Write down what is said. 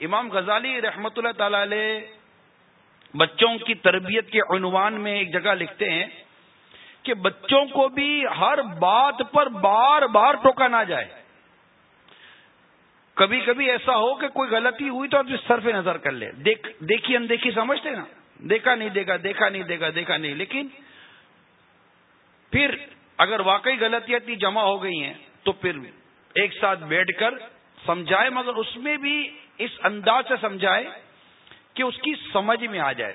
امام غزالی رحمت اللہ تعالی علیہ بچوں کی تربیت کے عنوان میں ایک جگہ لکھتے ہیں کہ بچوں کو بھی ہر بات پر بار بار ٹوکا نہ جائے۔ کبھی کبھی ایسا ہو کہ کوئی غلطی ہوئی تو آپ صرف نظر کر لے دیکھی اندیکھی سمجھتے نا؟ دیکھا نہیں، دیکھا دیکھا نہیں، دیکھا دیکھا نہیں۔ لیکن پھر اگر واقعی غلطیاں جمع ہو گئی ہیں تو پھر ایک ساتھ بیٹھ کر سمجھائے، مگر اس میں بھی اس انداز سے سمجھائے کہ اس کی سمجھ میں آ جائے۔